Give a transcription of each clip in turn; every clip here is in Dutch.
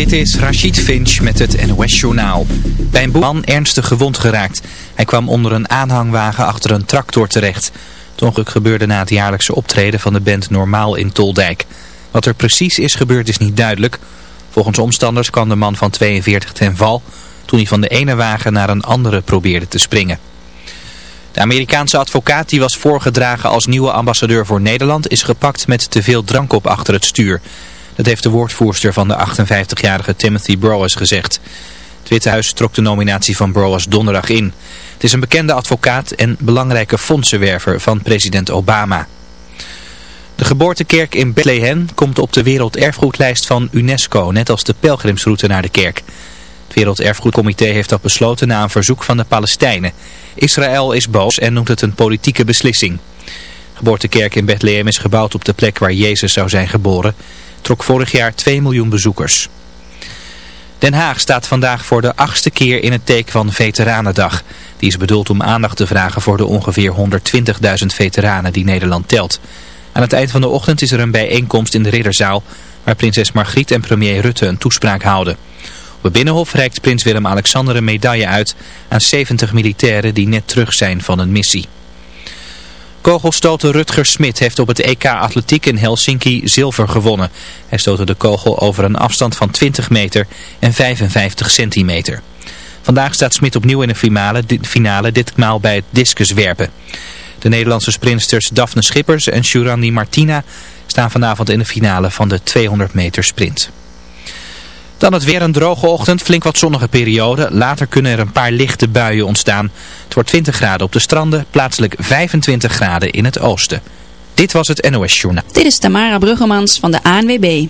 Dit is Rachid Finch met het NOS-journaal. Bij een man ernstig gewond geraakt. Hij kwam onder een aanhangwagen achter een tractor terecht. Het ongeluk gebeurde na het jaarlijkse optreden van de band Normaal in Toldijk. Wat er precies is gebeurd is niet duidelijk. Volgens omstanders kwam de man van 42 ten val... toen hij van de ene wagen naar een andere probeerde te springen. De Amerikaanse advocaat die was voorgedragen als nieuwe ambassadeur voor Nederland... is gepakt met te veel drank op achter het stuur... Dat heeft de woordvoerster van de 58-jarige Timothy Browers gezegd. Het Witte Huis trok de nominatie van Browers donderdag in. Het is een bekende advocaat en belangrijke fondsenwerver van president Obama. De geboortekerk in Bethlehem komt op de werelderfgoedlijst van UNESCO, net als de pelgrimsroute naar de kerk. Het Werelderfgoedcomité heeft dat besloten na een verzoek van de Palestijnen. Israël is boos en noemt het een politieke beslissing. De geboortekerk in Bethlehem is gebouwd op de plek waar Jezus zou zijn geboren trok vorig jaar 2 miljoen bezoekers. Den Haag staat vandaag voor de achtste keer in het teken van Veteranendag. Die is bedoeld om aandacht te vragen voor de ongeveer 120.000 veteranen die Nederland telt. Aan het eind van de ochtend is er een bijeenkomst in de Ridderzaal... waar prinses Margriet en premier Rutte een toespraak houden. Op het Binnenhof reikt prins Willem-Alexander een medaille uit... aan 70 militairen die net terug zijn van een missie. Kogelstoter Rutger Smit heeft op het EK Atletiek in Helsinki zilver gewonnen. Hij stootte de kogel over een afstand van 20 meter en 55 centimeter. Vandaag staat Smit opnieuw in de finale, finale ditmaal bij het discuswerpen. De Nederlandse sprinters Daphne Schippers en Shurandi Martina staan vanavond in de finale van de 200 meter sprint. Dan het weer een droge ochtend, flink wat zonnige periode. Later kunnen er een paar lichte buien ontstaan. Het wordt 20 graden op de stranden, plaatselijk 25 graden in het oosten. Dit was het NOS Journaal. Dit is Tamara Bruggemans van de ANWB.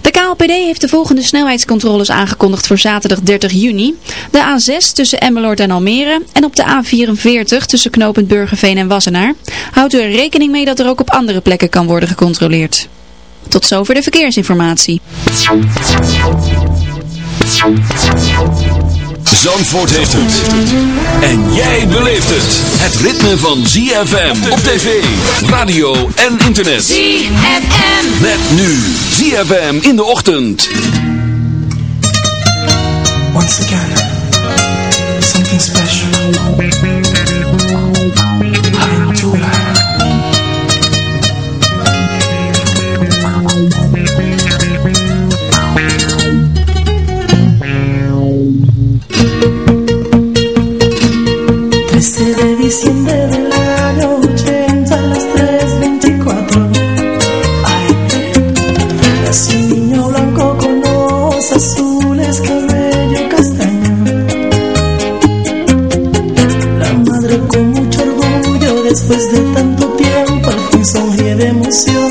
De KLPD heeft de volgende snelheidscontroles aangekondigd voor zaterdag 30 juni. De A6 tussen Emmeloord en Almere en op de A44 tussen knooppunt Burgerveen en Wassenaar. Houdt u er rekening mee dat er ook op andere plekken kan worden gecontroleerd. Tot zover de verkeersinformatie. Zandvoort heeft het. En jij beleeft het. Het ritme van ZFM op tv, radio en internet. ZFM. Met nu ZFM in de ochtend. Once again, something special. Aventura. de diciembre del año 80 a las 3.24 Ay, un niño blanco con ojos azules, cabello castaño. La madre con mucho orgullo después de tanto tiempo al fin sonríe de emoción.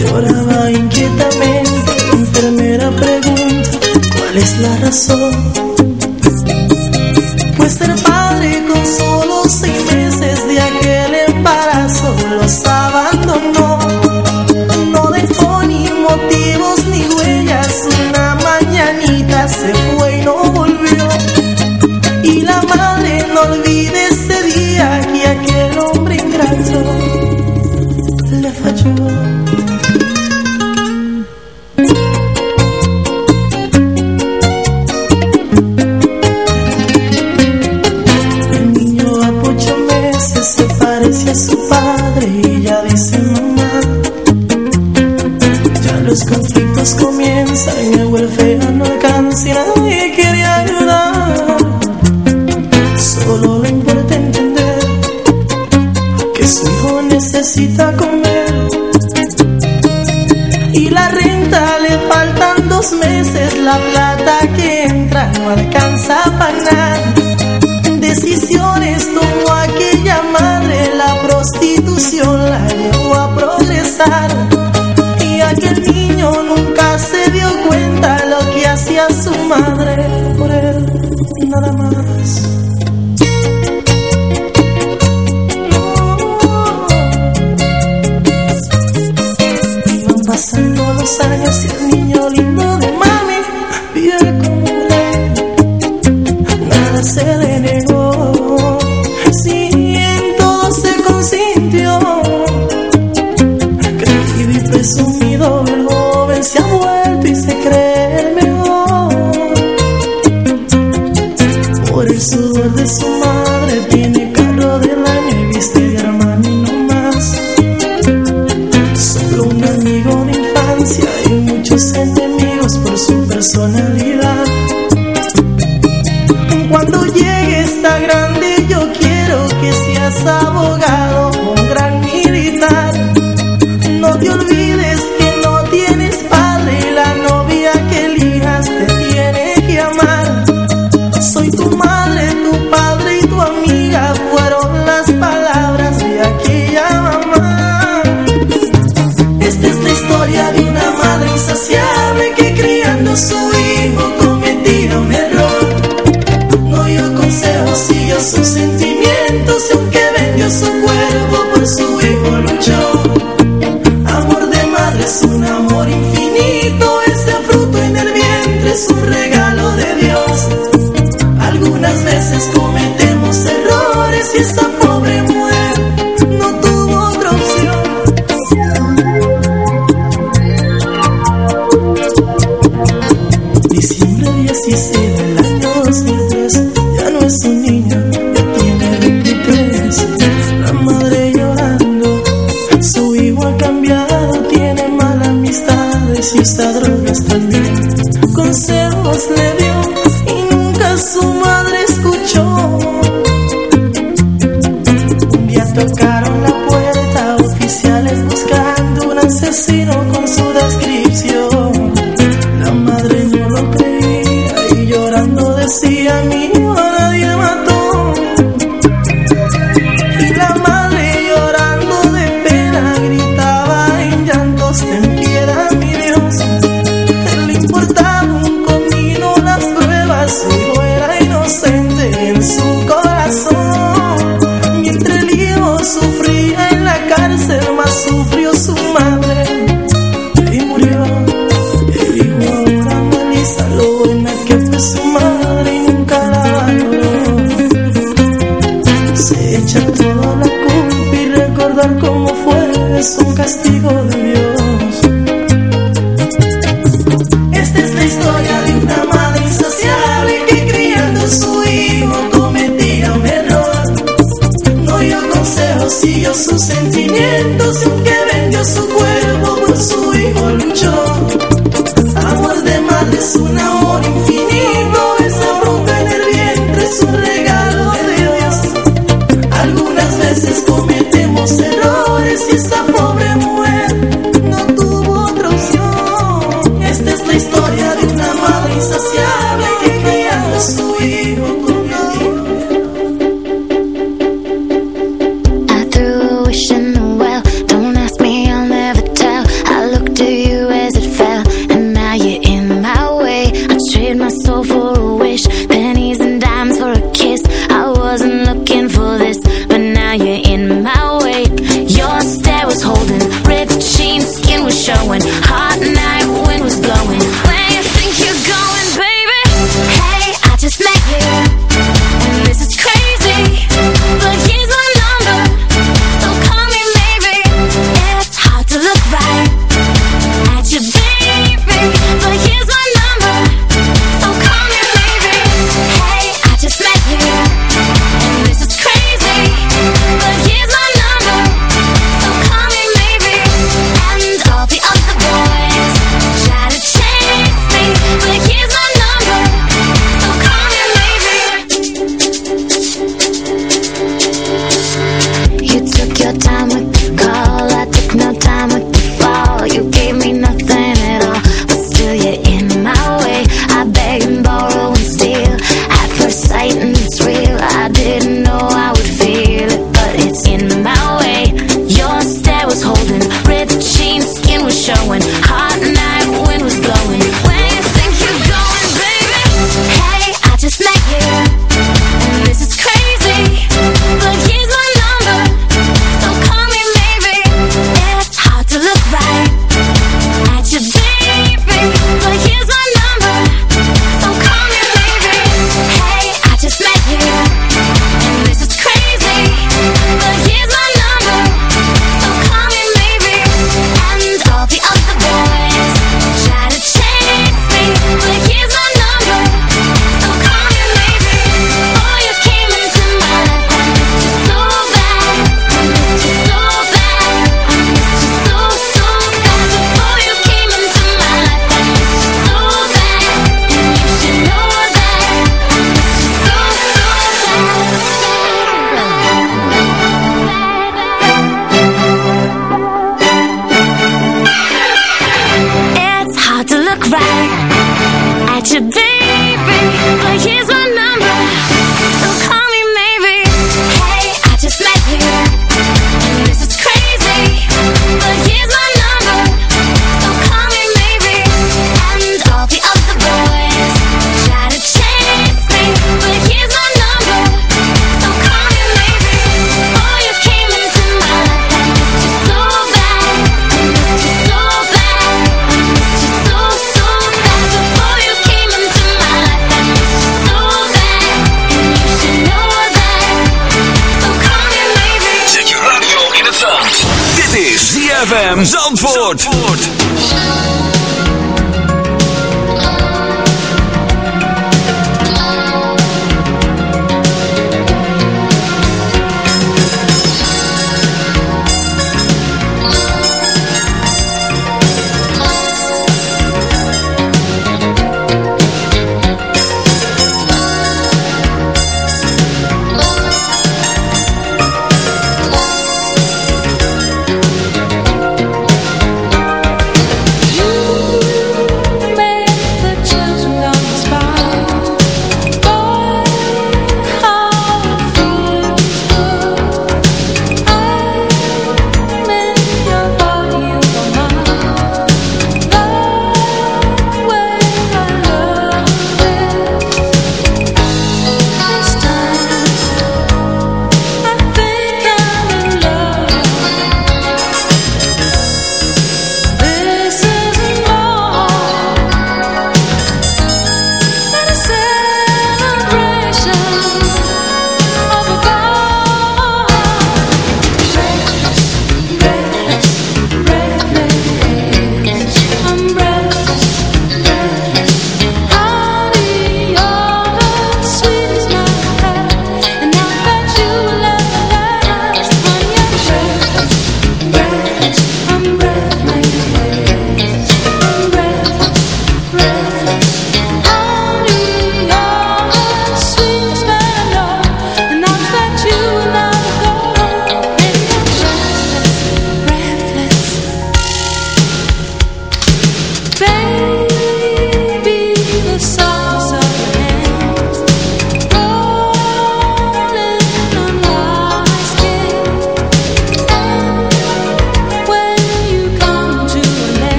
Lloraba inquietamente, la enfermera pregunta cuál es la razón el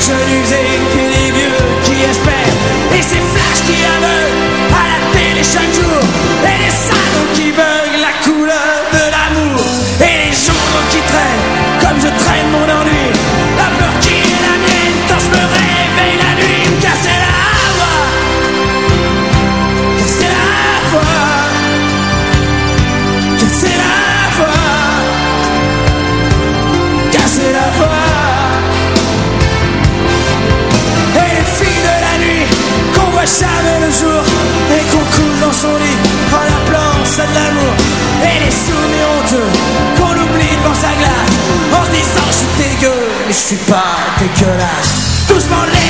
je n'usais suis pas dégueulasse Doucement les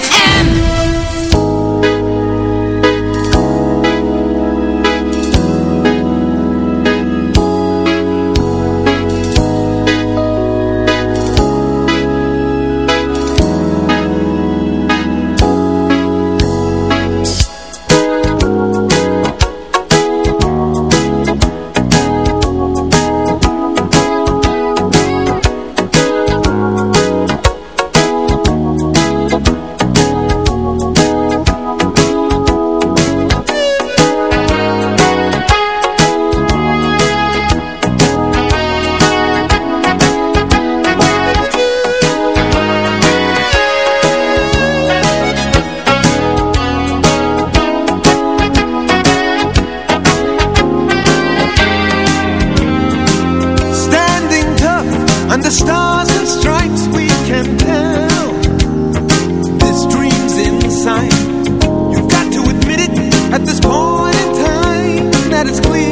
that it's clear.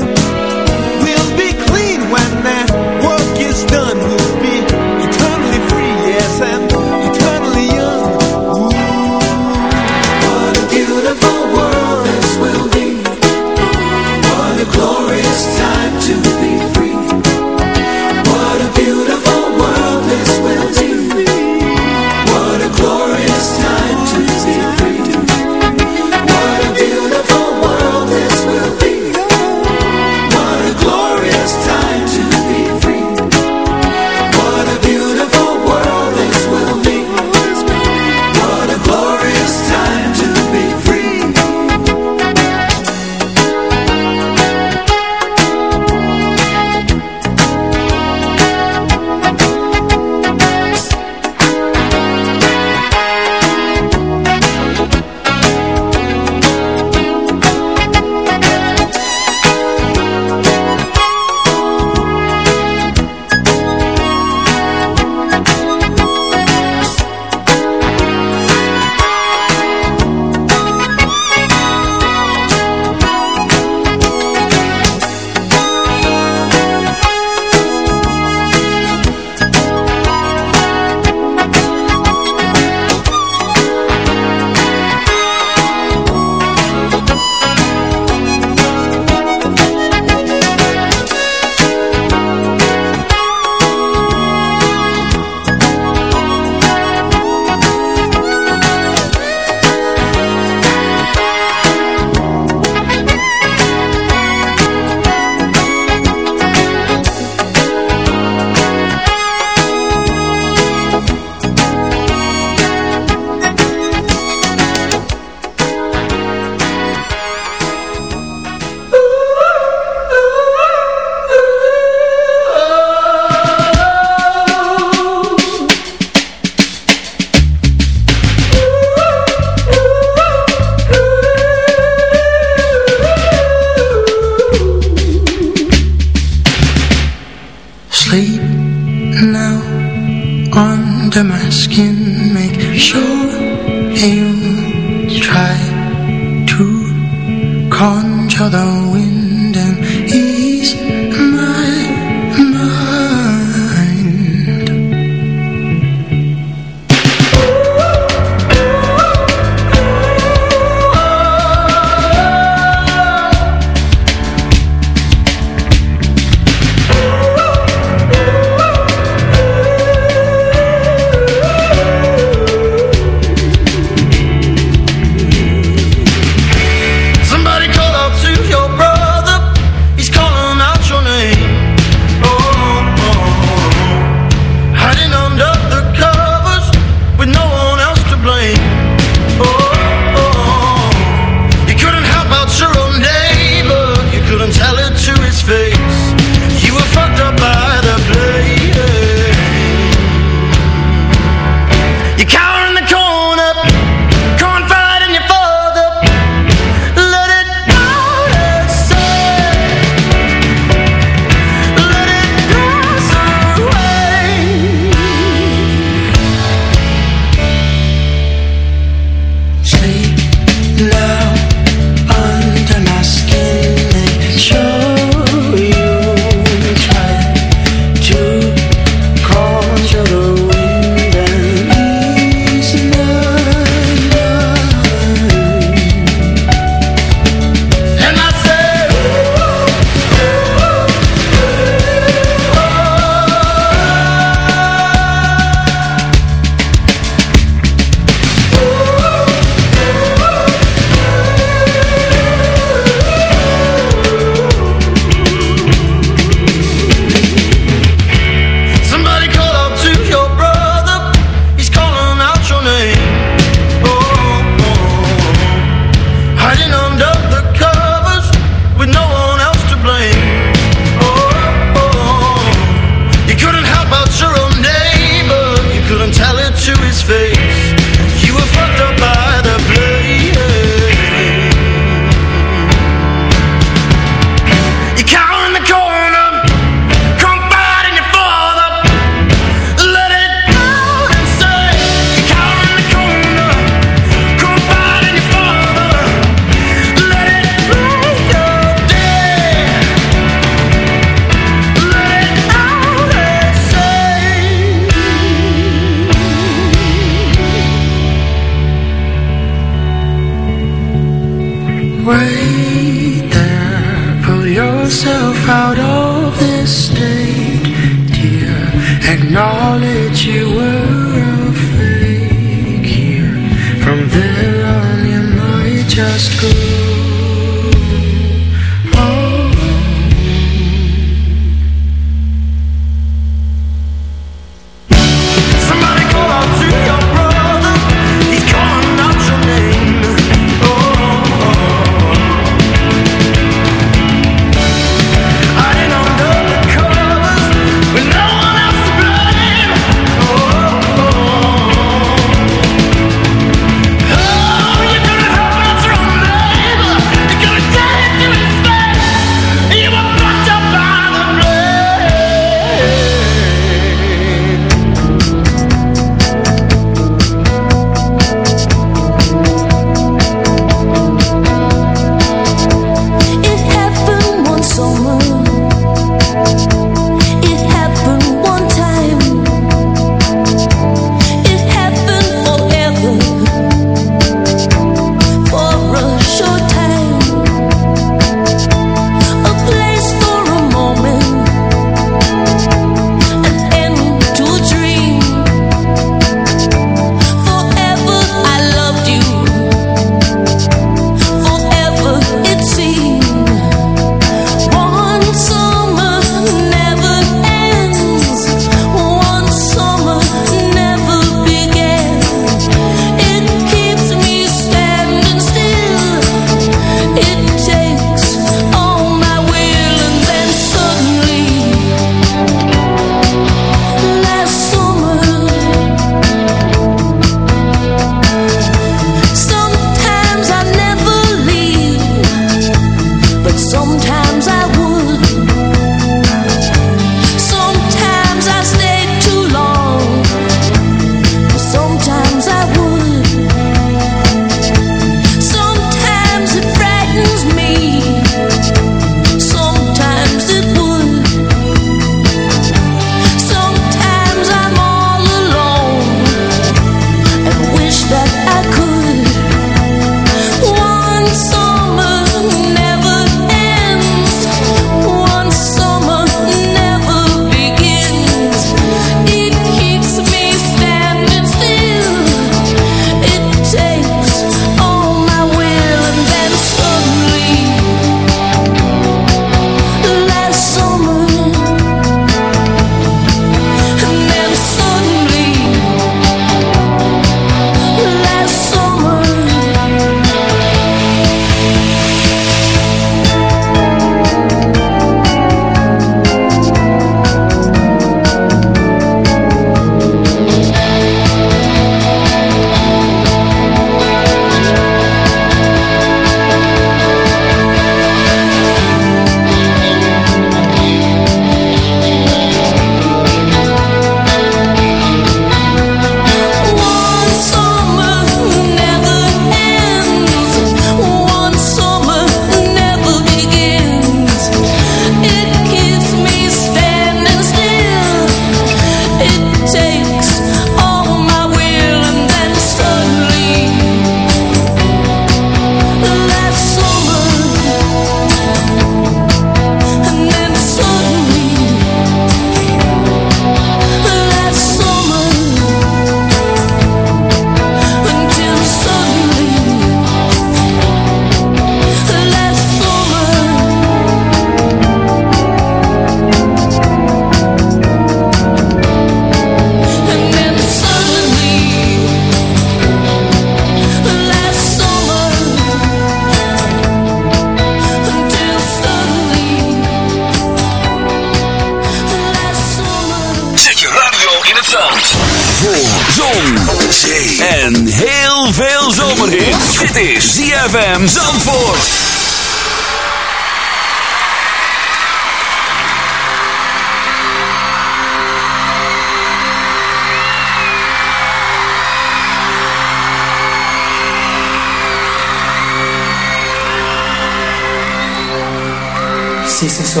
J'ai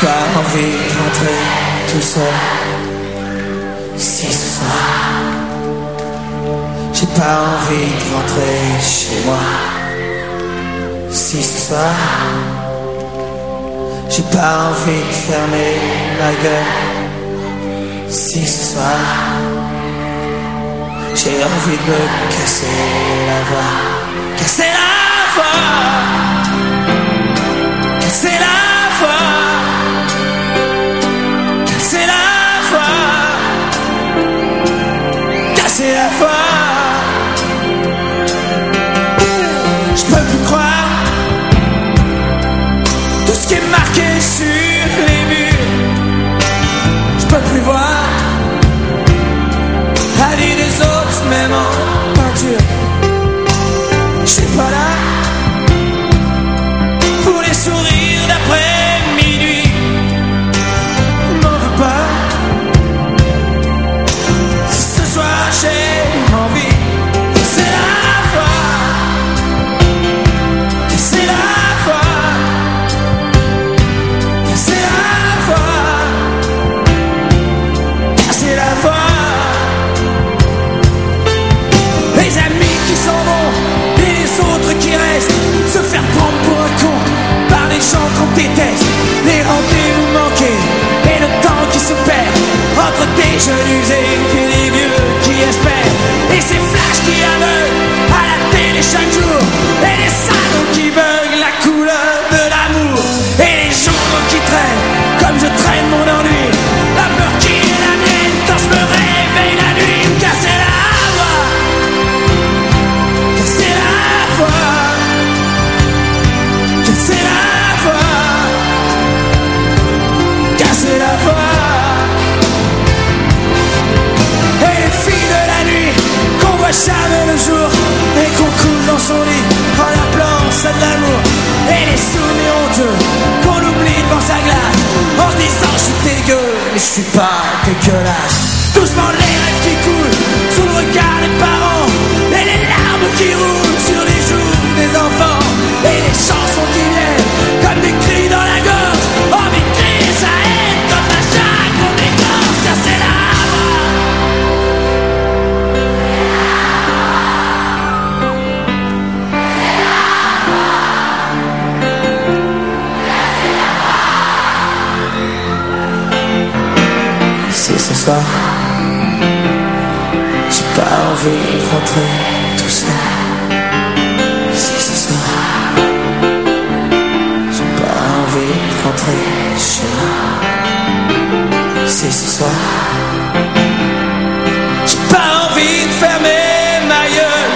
pas envie de rentrer tout seul ici ce soir. J'ai pas envie de rentrer chez moi ici ce soir. J'ai pas envie de fermer la gueule ici ce soir. J'ai envie de me casser la voix. Casser la far les. déteste les rendez-vous manqués et le temps qui se perd entre des jeunes usés. 싶어. veut rentrer tout seul Si ce soir. J'ai pas envie de rentrer chez moi ici ce soir. J'ai pas envie de fermer ma gueule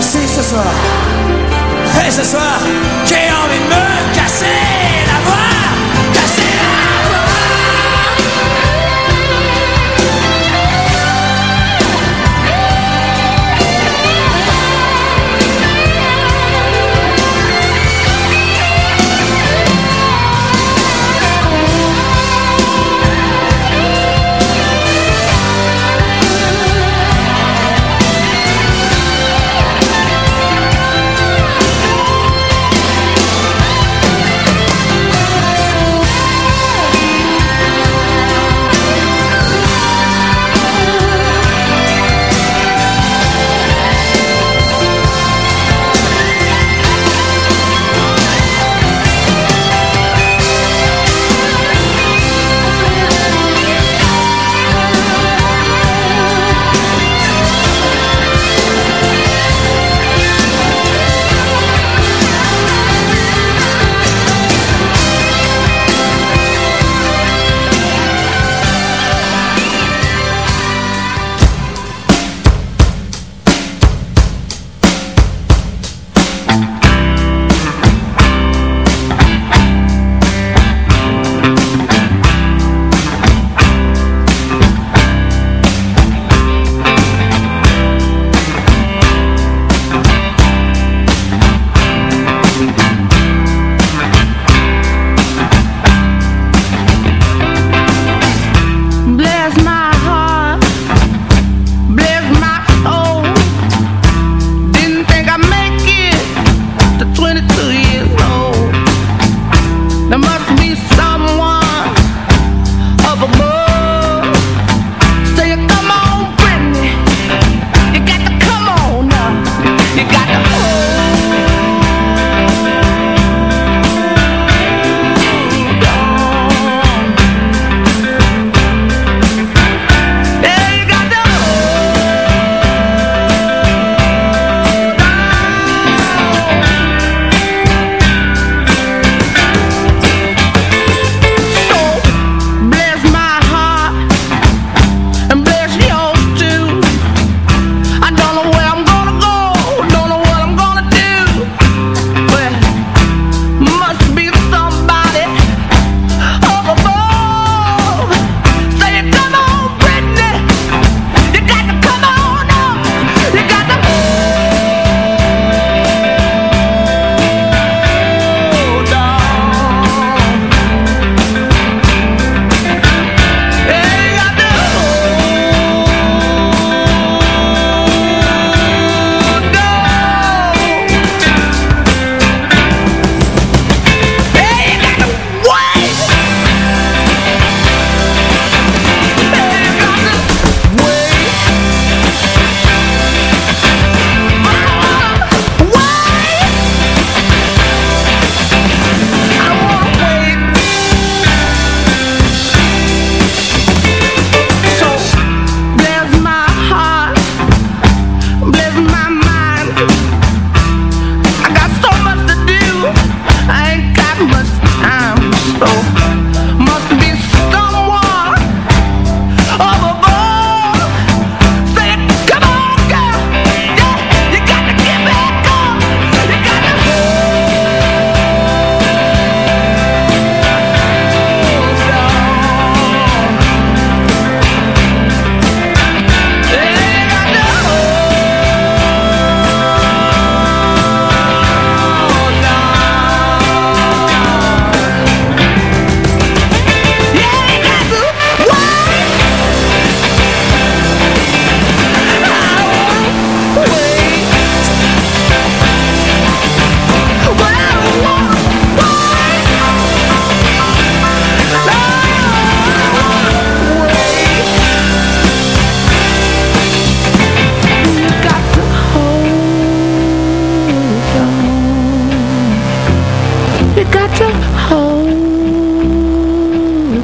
Si ce soir. Et ce soir,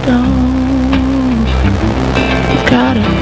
down. You gotta.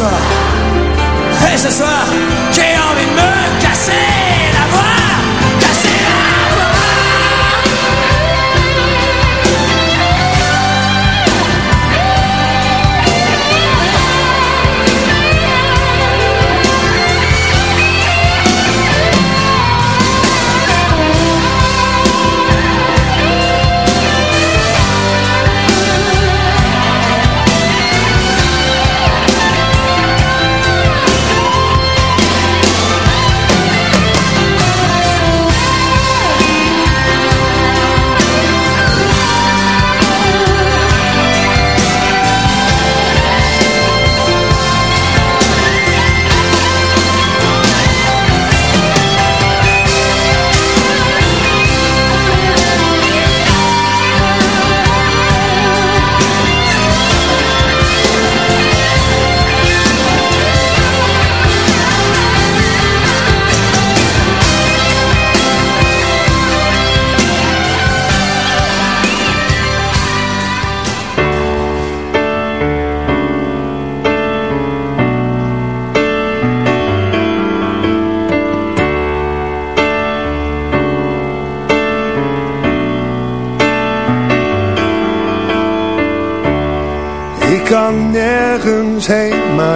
soir Et ce soir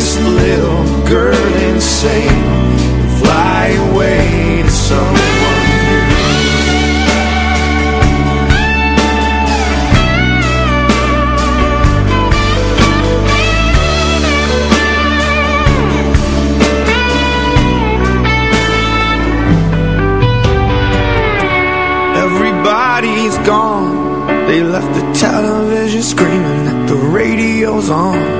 this little girl insane. Fly away to someone. Everybody's gone. They left the television screaming that the radio's on.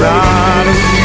naar een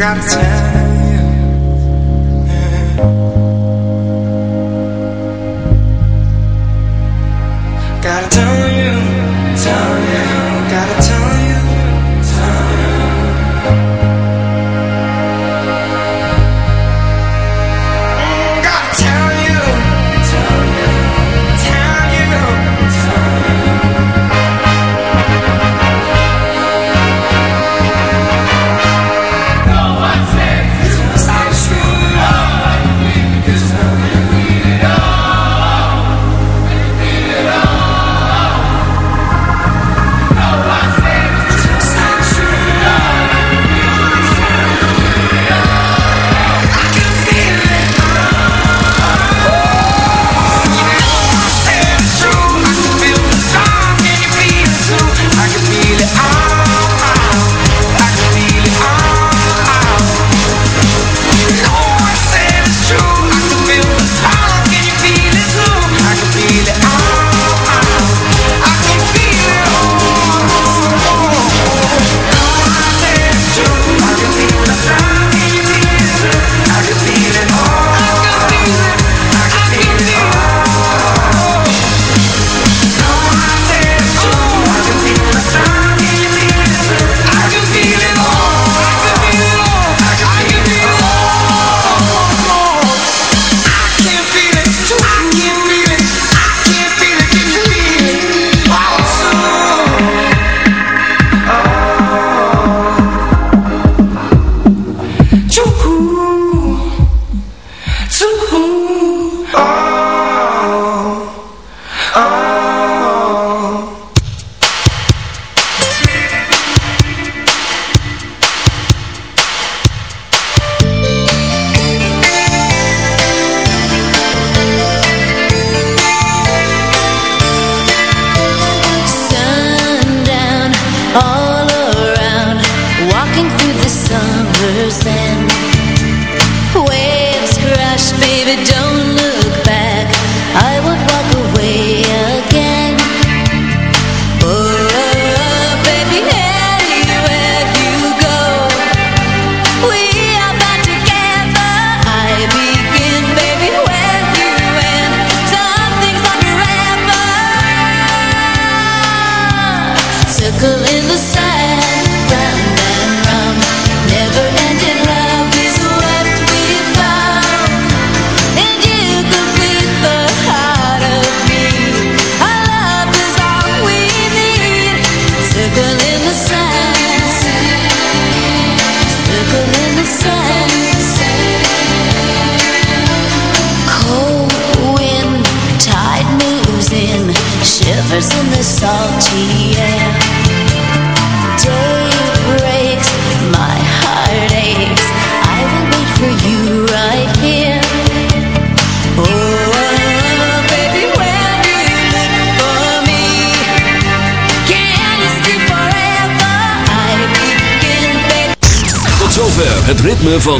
got time.